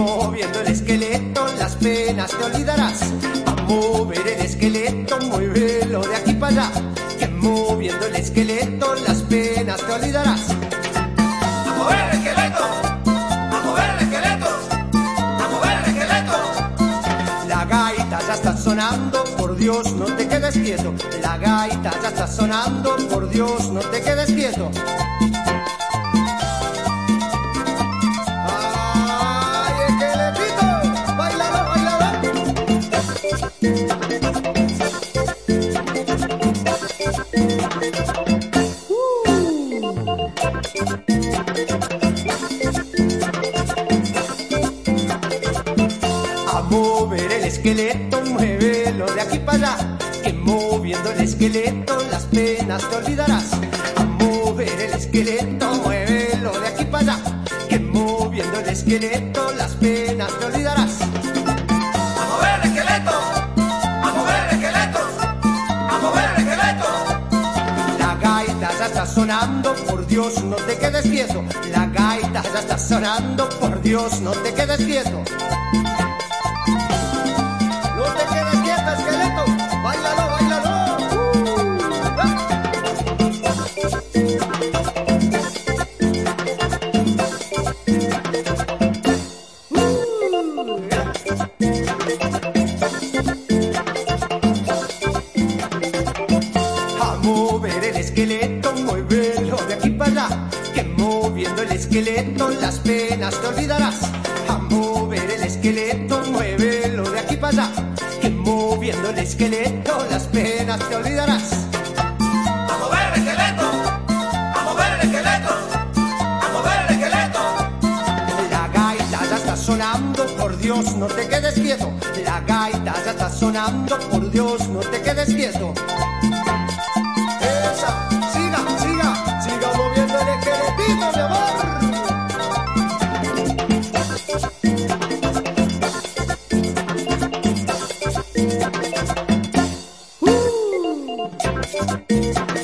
moviendo el esqueleto, las penas te olvidarás. Moviendo el esqueleto, las penas te olvidarás. A mover el esqueleto, a mover el esqueleto, a mover el esqueleto. La gaita ya está sonando, por Dios no te quedes quieto. La gaita ya está sonando, por Dios no te quedes quieto. Mover el esqueleto, muévelo de aquí para allá. Que moviendo el esqueleto, las penas te olvidarás. A mover el esqueleto, muévelo de aquí para allá. Que moviendo el esqueleto, las penas te olvidarás. A mover el esqueleto, a mover el esqueleto, a mover el esqueleto. La gaita ya está sonando, por Dios no te quedes quieto. La gaita ya está sonando, por Dios no te quedes quieto. Mover el esqueleto, muévelo de aquí para allá. Que moviendo el esqueleto, las penas te olvidarás. A mover el esqueleto, muévelo de aquí para allá. Que moviendo el esqueleto, las penas te olvidarás. A mover el esqueleto, a mover el esqueleto, a mover el esqueleto. La gaita ya está sonando, por Dios no te quedes quieto. La gaita ya está sonando, por Dios no te quedes quieto. Chiquito, mi amor. Uh.